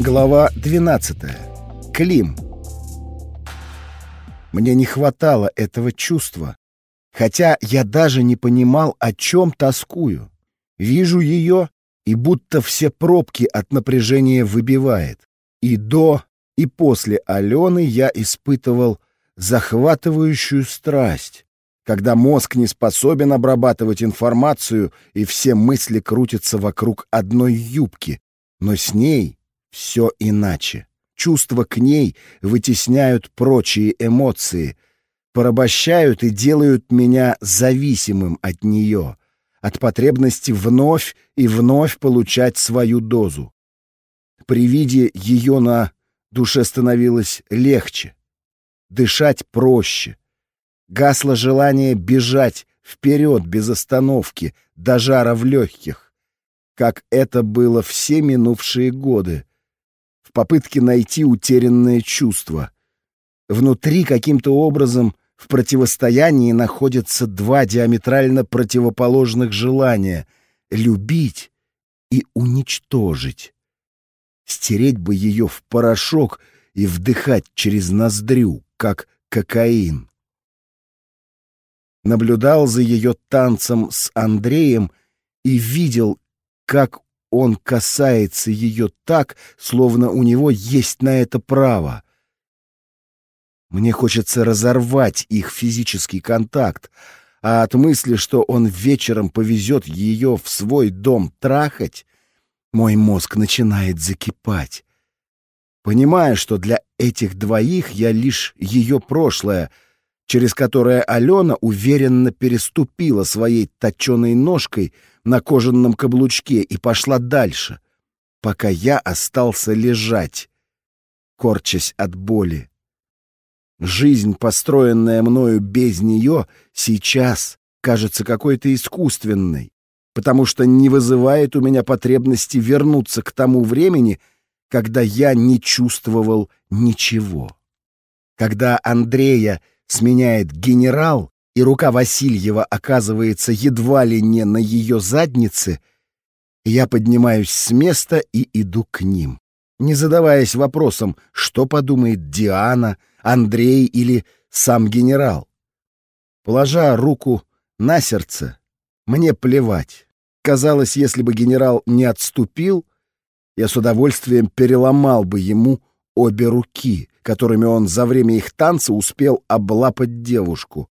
Глава 12. Клим. Мне не хватало этого чувства, хотя я даже не понимал, о чем тоскую. Вижу ее, и будто все пробки от напряжения выбивает. И до, и после Алены я испытывал захватывающую страсть, когда мозг не способен обрабатывать информацию, и все мысли крутятся вокруг одной юбки, но с ней все иначе. Чувства к ней вытесняют прочие эмоции, порабощают и делают меня зависимым от нее, от потребности вновь и вновь получать свою дозу. При виде ее на душе становилось легче, дышать проще. Гасло желание бежать вперед без остановки, до жара в легких, как это было все минувшие годы, в попытке найти утерянное чувство. Внутри каким-то образом в противостоянии находятся два диаметрально противоположных желания — любить и уничтожить. Стереть бы ее в порошок и вдыхать через ноздрю, как кокаин. Наблюдал за ее танцем с Андреем и видел, как он касается ее так, словно у него есть на это право. Мне хочется разорвать их физический контакт, а от мысли, что он вечером повезет ее в свой дом трахать, мой мозг начинает закипать. Понимая, что для этих двоих я лишь ее прошлое, через которое Алена уверенно переступила своей точеной ножкой — на кожаном каблучке и пошла дальше, пока я остался лежать, корчась от боли. Жизнь, построенная мною без нее, сейчас кажется какой-то искусственной, потому что не вызывает у меня потребности вернуться к тому времени, когда я не чувствовал ничего. Когда Андрея сменяет генерал, и рука Васильева оказывается едва ли не на ее заднице, я поднимаюсь с места и иду к ним, не задаваясь вопросом, что подумает Диана, Андрей или сам генерал. Положа руку на сердце, мне плевать. Казалось, если бы генерал не отступил, я с удовольствием переломал бы ему обе руки, которыми он за время их танца успел облапать девушку.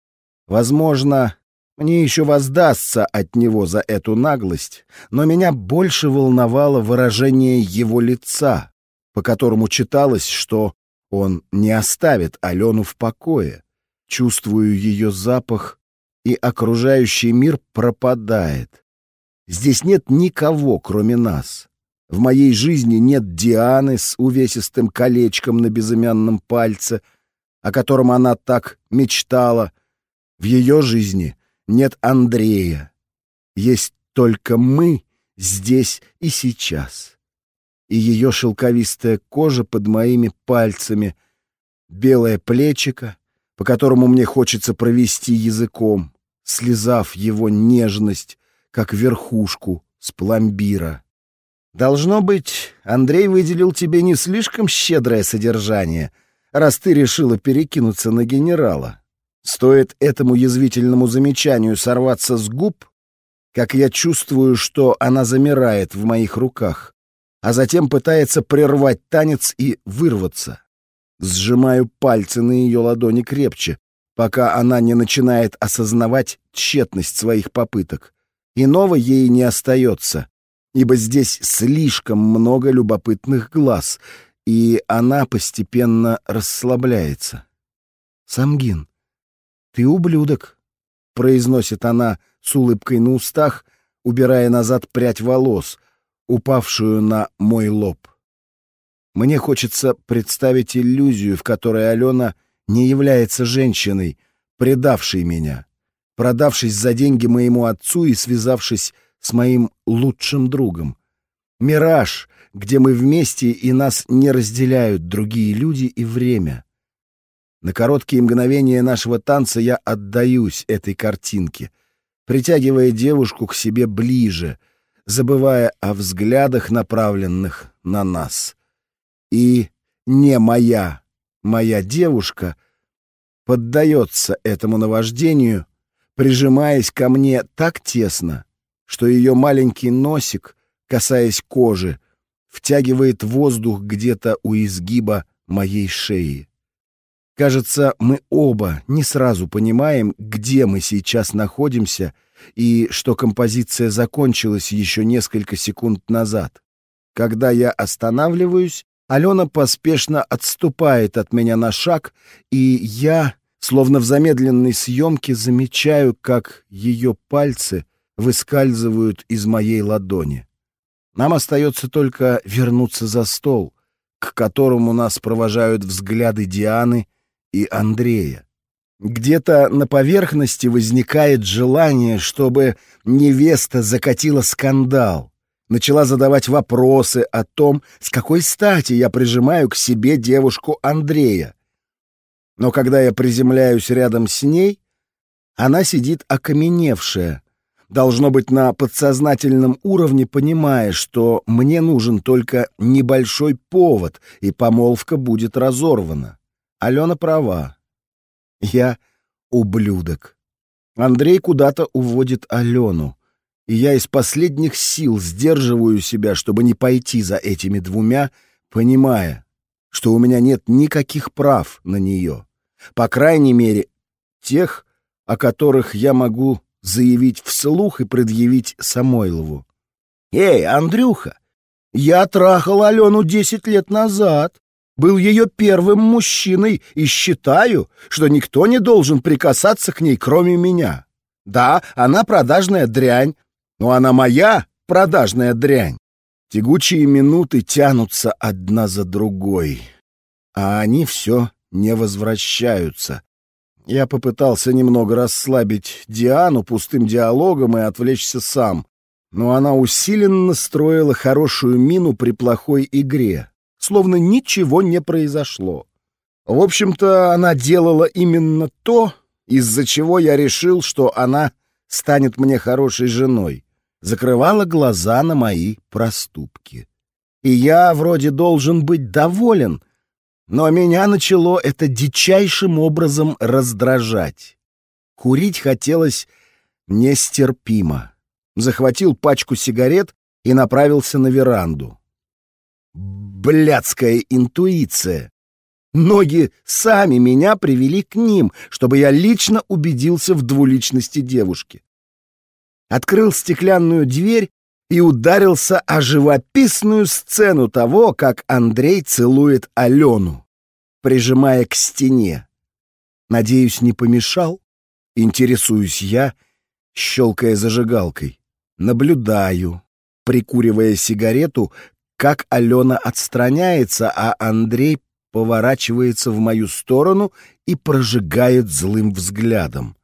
Возможно, мне еще воздастся от него за эту наглость, но меня больше волновало выражение его лица, по которому читалось, что он не оставит Алену в покое. Чувствую ее запах, и окружающий мир пропадает. Здесь нет никого, кроме нас. В моей жизни нет Дианы с увесистым колечком на безымянном пальце, о котором она так мечтала — в ее жизни нет Андрея. Есть только мы здесь и сейчас. И ее шелковистая кожа под моими пальцами, белое плечико, по которому мне хочется провести языком, слезав его нежность, как верхушку с пломбира. Должно быть, Андрей выделил тебе не слишком щедрое содержание, раз ты решила перекинуться на генерала. Стоит этому язвительному замечанию сорваться с губ, как я чувствую, что она замирает в моих руках, а затем пытается прервать танец и вырваться. Сжимаю пальцы на ее ладони крепче, пока она не начинает осознавать тщетность своих попыток. Иного ей не остается, ибо здесь слишком много любопытных глаз, и она постепенно расслабляется. «Самгин, «Ты ублюдок», — произносит она с улыбкой на устах, убирая назад прядь волос, упавшую на мой лоб. Мне хочется представить иллюзию, в которой Алена не является женщиной, предавшей меня, продавшись за деньги моему отцу и связавшись с моим лучшим другом. Мираж, где мы вместе и нас не разделяют другие люди и время. На короткие мгновения нашего танца я отдаюсь этой картинке, притягивая девушку к себе ближе, забывая о взглядах, направленных на нас. И не моя, моя девушка поддается этому наваждению, прижимаясь ко мне так тесно, что ее маленький носик, касаясь кожи, втягивает воздух где-то у изгиба моей шеи. Кажется, мы оба не сразу понимаем, где мы сейчас находимся и что композиция закончилась еще несколько секунд назад. Когда я останавливаюсь, Алена поспешно отступает от меня на шаг, и я, словно в замедленной съемке, замечаю, как ее пальцы выскальзывают из моей ладони. Нам остается только вернуться за стол, к которому нас провожают взгляды Дианы и Андрея. Где-то на поверхности возникает желание, чтобы невеста закатила скандал, начала задавать вопросы о том, с какой стати я прижимаю к себе девушку Андрея. Но когда я приземляюсь рядом с ней, она сидит окаменевшая, должно быть на подсознательном уровне понимая, что мне нужен только небольшой повод, и помолвка будет разорвана. Алена права. Я ублюдок. Андрей куда-то уводит Алену, и я из последних сил сдерживаю себя, чтобы не пойти за этими двумя, понимая, что у меня нет никаких прав на нее. По крайней мере, тех, о которых я могу заявить вслух и предъявить Самойлову. «Эй, Андрюха, я трахал Алену десять лет назад был ее первым мужчиной и считаю, что никто не должен прикасаться к ней, кроме меня. Да, она продажная дрянь, но она моя продажная дрянь. Тягучие минуты тянутся одна за другой, а они все не возвращаются. Я попытался немного расслабить Диану пустым диалогом и отвлечься сам, но она усиленно строила хорошую мину при плохой игре словно ничего не произошло. В общем-то, она делала именно то, из-за чего я решил, что она станет мне хорошей женой. Закрывала глаза на мои проступки. И я вроде должен быть доволен, но меня начало это дичайшим образом раздражать. Курить хотелось нестерпимо. Захватил пачку сигарет и направился на веранду блядская интуиция. Ноги сами меня привели к ним, чтобы я лично убедился в двуличности девушки. Открыл стеклянную дверь и ударился о живописную сцену того, как Андрей целует Алену, прижимая к стене. Надеюсь, не помешал? Интересуюсь я, щелкая зажигалкой. Наблюдаю, прикуривая сигарету, как Алена отстраняется, а Андрей поворачивается в мою сторону и прожигает злым взглядом.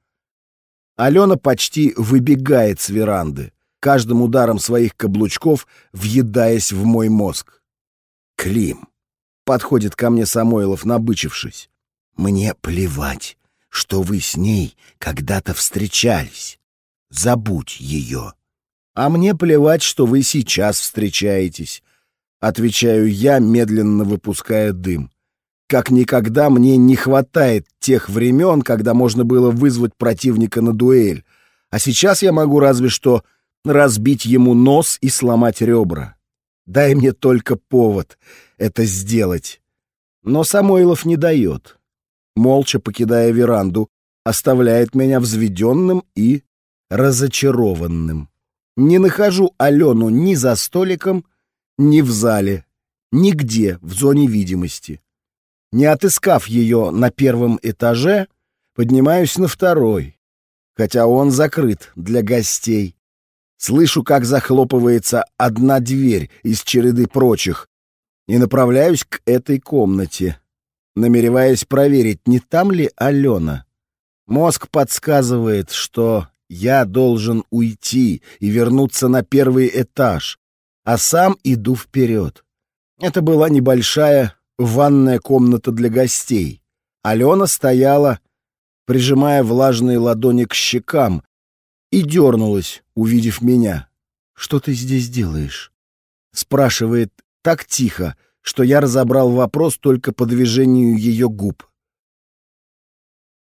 Алена почти выбегает с веранды, каждым ударом своих каблучков въедаясь в мой мозг. «Клим!» — подходит ко мне Самойлов, набычившись. «Мне плевать, что вы с ней когда-то встречались. Забудь ее. А мне плевать, что вы сейчас встречаетесь. Отвечаю я, медленно выпуская дым. Как никогда мне не хватает тех времен, когда можно было вызвать противника на дуэль. А сейчас я могу разве что разбить ему нос и сломать ребра. Дай мне только повод это сделать. Но Самойлов не дает. Молча покидая веранду, оставляет меня взведенным и разочарованным. Не нахожу Алену ни за столиком, ни в зале, нигде в зоне видимости. Не отыскав ее на первом этаже, поднимаюсь на второй, хотя он закрыт для гостей. Слышу, как захлопывается одна дверь из череды прочих, и направляюсь к этой комнате, намереваясь проверить, не там ли Алена. Мозг подсказывает, что я должен уйти и вернуться на первый этаж, а сам иду вперед. Это была небольшая ванная комната для гостей. Алена стояла, прижимая влажные ладони к щекам, и дернулась, увидев меня. «Что ты здесь делаешь?» Спрашивает так тихо, что я разобрал вопрос только по движению ее губ.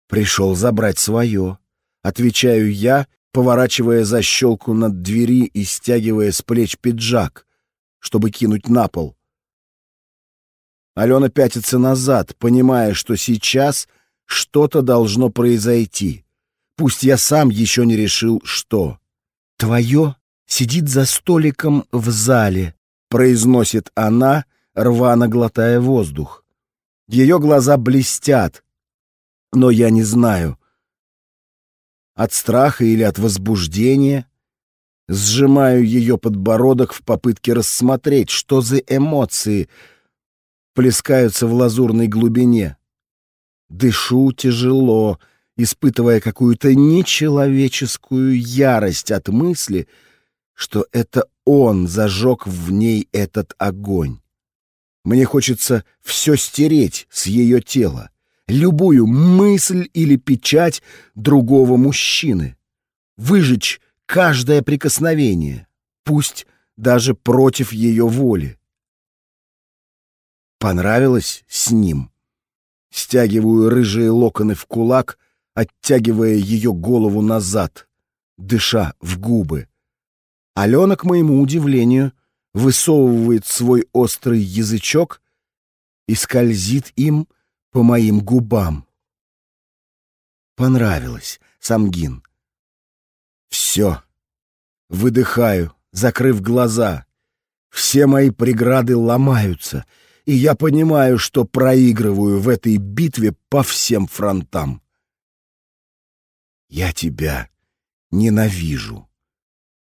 «Пришел забрать свое», — отвечаю я, поворачивая защелку над двери и стягивая с плеч пиджак, чтобы кинуть на пол. Алена пятится назад, понимая, что сейчас что-то должно произойти. Пусть я сам еще не решил, что. «Твое сидит за столиком в зале», — произносит она, рвано глотая воздух. Ее глаза блестят, но я не знаю. От страха или от возбуждения сжимаю ее подбородок в попытке рассмотреть, что за эмоции плескаются в лазурной глубине. Дышу тяжело, испытывая какую-то нечеловеческую ярость от мысли, что это он зажег в ней этот огонь. Мне хочется все стереть с ее тела, любую мысль или печать другого мужчины, выжечь каждое прикосновение, пусть даже против ее воли. Понравилось с ним? Стягиваю рыжие локоны в кулак, оттягивая ее голову назад, дыша в губы. Алена, к моему удивлению, высовывает свой острый язычок и скользит им по моим губам. Понравилось, Самгин. Все. Выдыхаю, закрыв глаза. Все мои преграды ломаются, и я понимаю, что проигрываю в этой битве по всем фронтам. Я тебя ненавижу.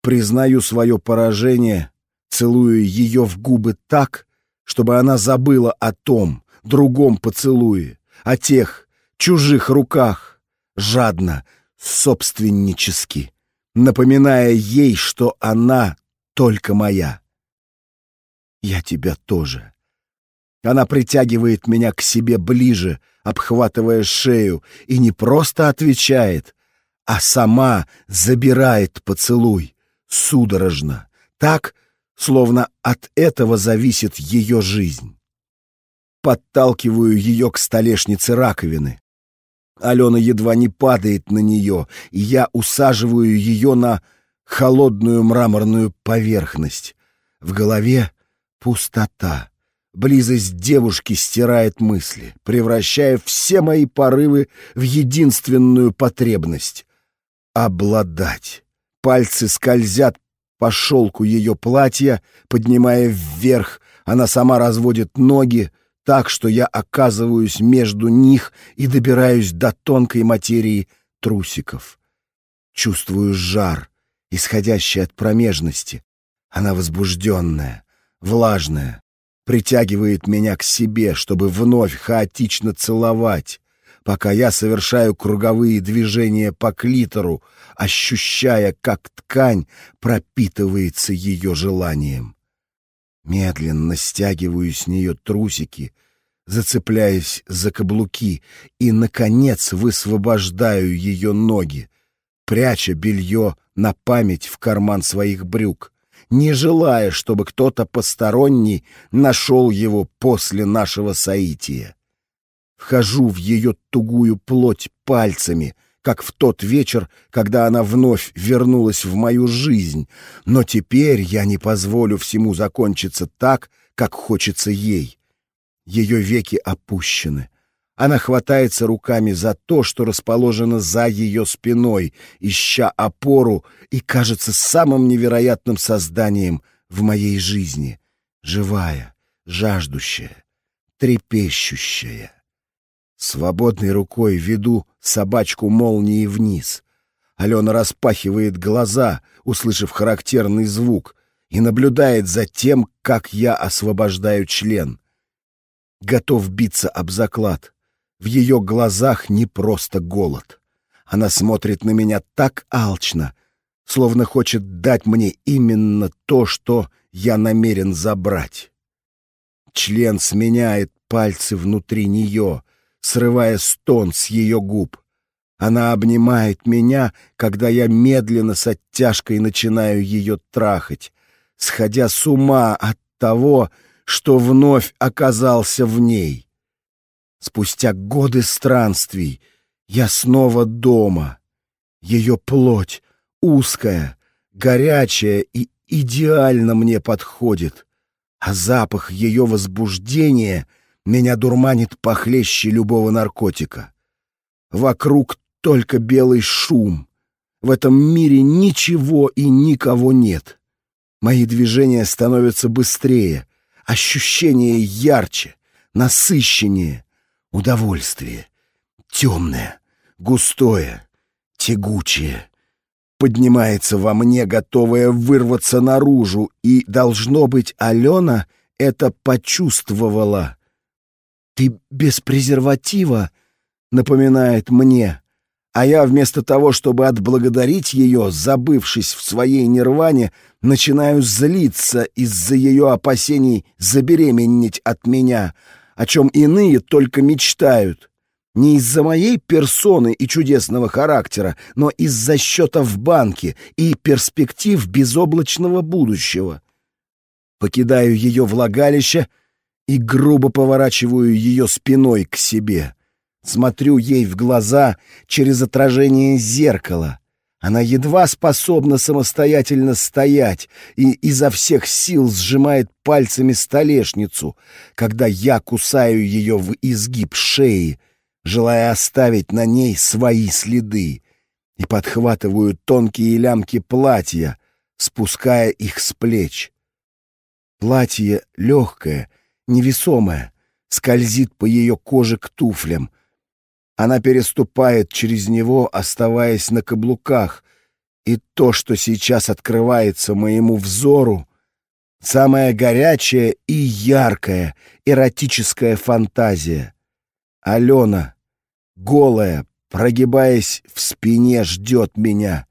Признаю свое поражение, целую ее в губы так, чтобы она забыла о том, другом поцелуе, о тех чужих руках, жадно, собственнически, напоминая ей, что она только моя. Я тебя тоже. Она притягивает меня к себе ближе, обхватывая шею, и не просто отвечает, а сама забирает поцелуй, судорожно, так, словно от этого зависит ее жизнь. Подталкиваю ее к столешнице раковины. Алена едва не падает на нее, и я усаживаю ее на холодную мраморную поверхность. В голове пустота. Близость девушки стирает мысли, превращая все мои порывы в единственную потребность — обладать. Пальцы скользят по шелку ее платья, поднимая вверх, она сама разводит ноги, так что я оказываюсь между них и добираюсь до тонкой материи трусиков. Чувствую жар, исходящий от промежности. Она возбужденная, влажная, притягивает меня к себе, чтобы вновь хаотично целовать, пока я совершаю круговые движения по клитору, ощущая, как ткань пропитывается ее желанием. Медленно стягиваю с нее трусики, зацепляясь за каблуки, и, наконец, высвобождаю ее ноги, пряча белье на память в карман своих брюк не желая, чтобы кто-то посторонний нашел его после нашего соития. Вхожу в ее тугую плоть пальцами, как в тот вечер, когда она вновь вернулась в мою жизнь, но теперь я не позволю всему закончиться так, как хочется ей. Ее веки опущены, она хватается руками за то, что расположено за ее спиной, ища опору и кажется самым невероятным созданием в моей жизни. Живая, жаждущая, трепещущая. Свободной рукой веду собачку молнии вниз. Алена распахивает глаза, услышав характерный звук, и наблюдает за тем, как я освобождаю член. Готов биться об заклад. В ее глазах не просто голод. Она смотрит на меня так алчно, словно хочет дать мне именно то, что я намерен забрать. Член сменяет пальцы внутри нее, срывая стон с ее губ. Она обнимает меня, когда я медленно с оттяжкой начинаю ее трахать, сходя с ума от того, что вновь оказался в ней. Спустя годы странствий я снова дома. Ее плоть узкая, горячая и идеально мне подходит, а запах ее возбуждения меня дурманит похлеще любого наркотика. Вокруг только белый шум. В этом мире ничего и никого нет. Мои движения становятся быстрее, ощущения ярче, насыщеннее, удовольствие темное, густое, тягучее поднимается во мне, готовая вырваться наружу, и, должно быть, Алена это почувствовала. «Ты без презерватива?» — напоминает мне, а я вместо того, чтобы отблагодарить ее, забывшись в своей нирване, начинаю злиться из-за ее опасений забеременеть от меня, о чем иные только мечтают. Не из-за моей персоны и чудесного характера, но из-за счета в банке и перспектив безоблачного будущего. Покидаю ее влагалище и грубо поворачиваю ее спиной к себе. Смотрю ей в глаза через отражение зеркала. Она едва способна самостоятельно стоять и изо всех сил сжимает пальцами столешницу, когда я кусаю ее в изгиб шеи, желая оставить на ней свои следы, и подхватываю тонкие лямки платья, спуская их с плеч. Платье легкое, невесомое, скользит по ее коже к туфлям. Она переступает через него, оставаясь на каблуках, и то, что сейчас открывается моему взору, самая горячая и яркая эротическая фантазия. Алена голая, прогибаясь в спине, ждет меня,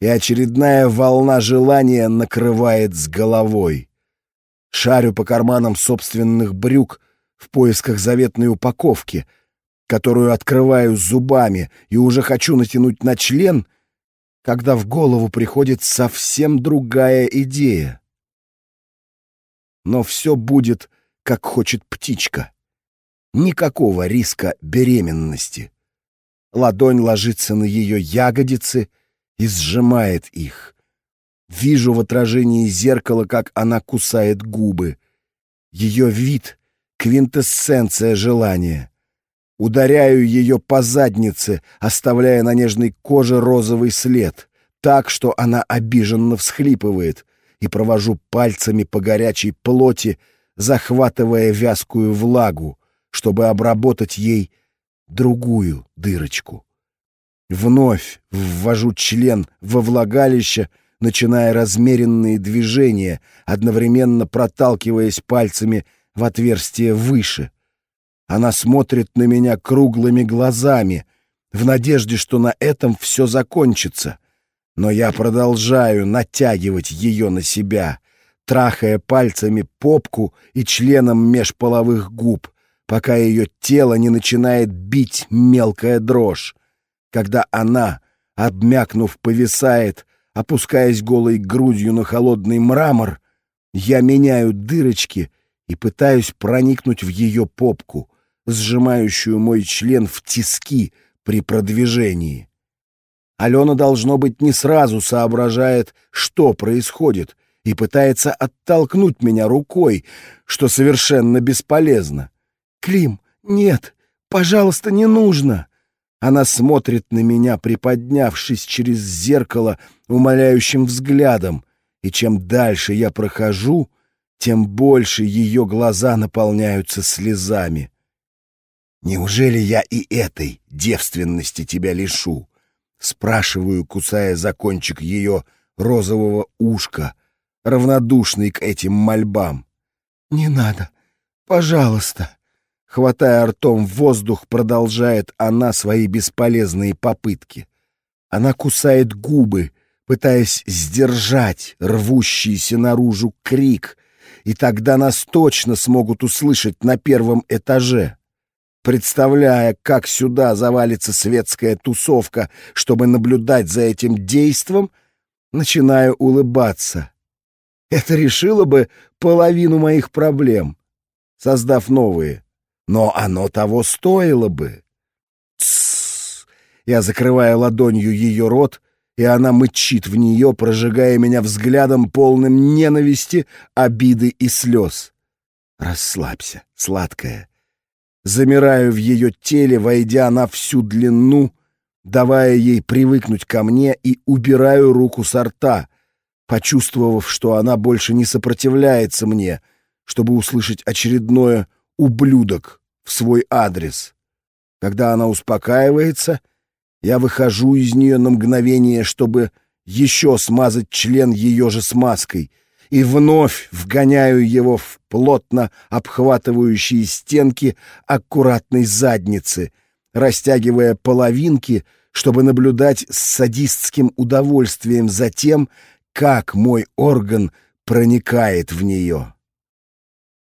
и очередная волна желания накрывает с головой. Шарю по карманам собственных брюк в поисках заветной упаковки, которую открываю зубами и уже хочу натянуть на член, когда в голову приходит совсем другая идея. Но все будет, как хочет птичка. Никакого риска беременности. Ладонь ложится на ее ягодицы и сжимает их. Вижу в отражении зеркала, как она кусает губы. Ее вид — квинтэссенция желания. Ударяю ее по заднице, оставляя на нежной коже розовый след, так, что она обиженно всхлипывает, и провожу пальцами по горячей плоти, захватывая вязкую влагу, чтобы обработать ей другую дырочку. Вновь ввожу член во влагалище, начиная размеренные движения, одновременно проталкиваясь пальцами в отверстие выше. Она смотрит на меня круглыми глазами, в надежде, что на этом все закончится. Но я продолжаю натягивать ее на себя, трахая пальцами попку и членом межполовых губ, пока ее тело не начинает бить мелкая дрожь. Когда она, обмякнув, повисает, опускаясь голой грудью на холодный мрамор, я меняю дырочки и пытаюсь проникнуть в ее попку, сжимающую мой член в тиски при продвижении. Алена, должно быть, не сразу соображает, что происходит, и пытается оттолкнуть меня рукой, что совершенно бесполезно. «Клим, нет, пожалуйста, не нужно!» Она смотрит на меня, приподнявшись через зеркало умоляющим взглядом, и чем дальше я прохожу, тем больше ее глаза наполняются слезами. «Неужели я и этой девственности тебя лишу?» Спрашиваю, кусая за кончик ее розового ушка, равнодушный к этим мольбам. «Не надо, пожалуйста!» Хватая ртом воздух, продолжает она свои бесполезные попытки. Она кусает губы, пытаясь сдержать рвущийся наружу крик, и тогда нас точно смогут услышать на первом этаже. Представляя, как сюда завалится светская тусовка, чтобы наблюдать за этим действом, начинаю улыбаться. Это решило бы половину моих проблем, создав новые. Но оно того стоило бы. Тссс! Я закрываю ладонью ее рот, и она мычит в нее, прожигая меня взглядом полным ненависти, обиды и слез. Расслабься, сладкая. Замираю в ее теле, войдя на всю длину, давая ей привыкнуть ко мне, и убираю руку со рта, почувствовав, что она больше не сопротивляется мне, чтобы услышать очередное «ублюдок» в свой адрес. Когда она успокаивается — я выхожу из нее на мгновение, чтобы еще смазать член ее же смазкой, и вновь вгоняю его в плотно обхватывающие стенки аккуратной задницы, растягивая половинки, чтобы наблюдать с садистским удовольствием за тем, как мой орган проникает в нее.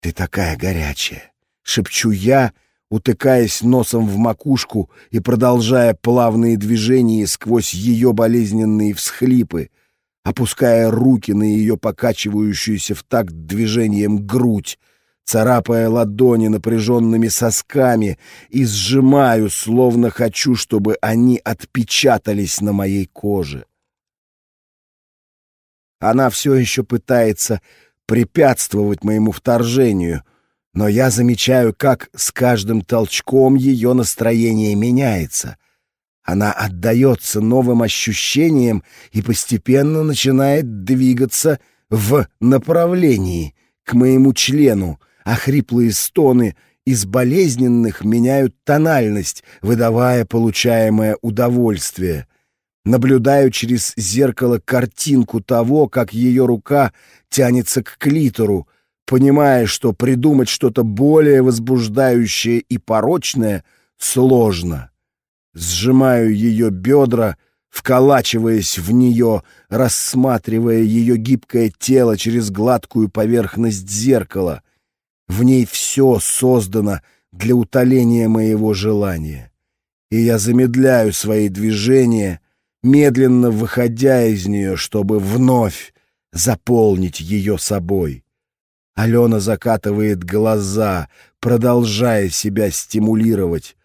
«Ты такая горячая!» — шепчу я — утыкаясь носом в макушку и продолжая плавные движения сквозь ее болезненные всхлипы, опуская руки на ее покачивающуюся в такт движением грудь, царапая ладони напряженными сосками и сжимаю, словно хочу, чтобы они отпечатались на моей коже. Она все еще пытается препятствовать моему вторжению — но я замечаю, как с каждым толчком ее настроение меняется. Она отдается новым ощущениям и постепенно начинает двигаться в направлении к моему члену, а хриплые стоны из болезненных меняют тональность, выдавая получаемое удовольствие. Наблюдаю через зеркало картинку того, как ее рука тянется к клитору, понимая, что придумать что-то более возбуждающее и порочное сложно. Сжимаю ее бедра, вколачиваясь в нее, рассматривая ее гибкое тело через гладкую поверхность зеркала. В ней все создано для утоления моего желания. И я замедляю свои движения, медленно выходя из нее, чтобы вновь заполнить ее собой. Алена закатывает глаза, продолжая себя стимулировать,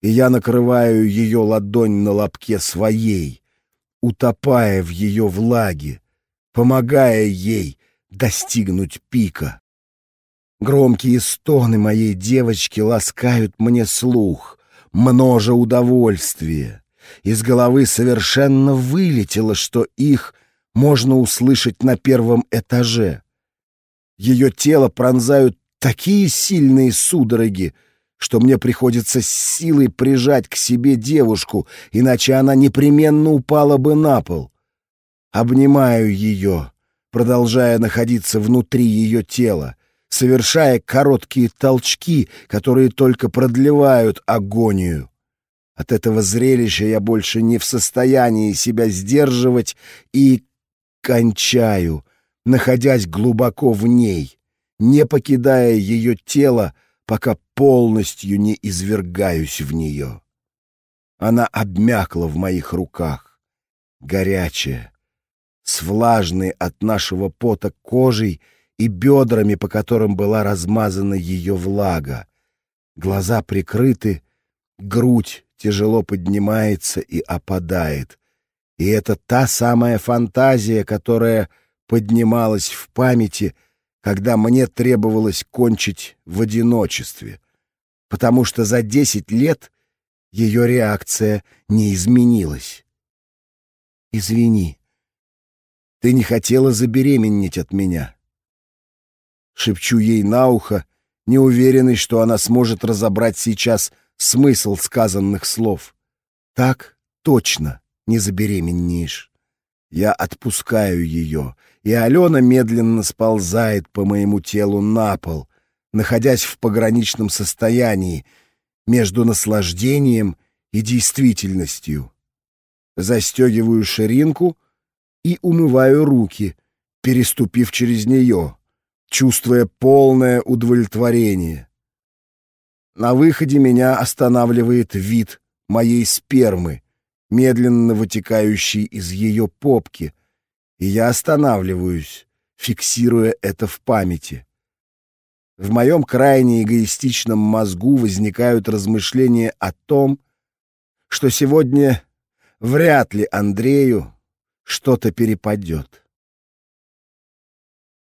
и я накрываю ее ладонь на лобке своей, утопая в ее влаге, помогая ей достигнуть пика. Громкие стоны моей девочки ласкают мне слух, множа удовольствия. Из головы совершенно вылетело, что их можно услышать на первом этаже. Ее тело пронзают такие сильные судороги, что мне приходится с силой прижать к себе девушку, иначе она непременно упала бы на пол. Обнимаю ее, продолжая находиться внутри ее тела, совершая короткие толчки, которые только продлевают агонию. От этого зрелища я больше не в состоянии себя сдерживать и кончаю, находясь глубоко в ней, не покидая ее тело, пока полностью не извергаюсь в нее. Она обмякла в моих руках, горячая, с влажной от нашего пота кожей и бедрами, по которым была размазана ее влага. Глаза прикрыты, грудь тяжело поднимается и опадает. И это та самая фантазия, которая поднималась в памяти, когда мне требовалось кончить в одиночестве, потому что за десять лет ее реакция не изменилась. «Извини, ты не хотела забеременеть от меня». Шепчу ей на ухо, неуверенный, что она сможет разобрать сейчас смысл сказанных слов. «Так точно не забеременеешь». Я отпускаю ее, и Алена медленно сползает по моему телу на пол, находясь в пограничном состоянии между наслаждением и действительностью. Застегиваю ширинку и умываю руки, переступив через нее, чувствуя полное удовлетворение. На выходе меня останавливает вид моей спермы, медленно вытекающей из ее попки — и я останавливаюсь, фиксируя это в памяти. В моем крайне эгоистичном мозгу возникают размышления о том, что сегодня вряд ли Андрею что-то перепадет.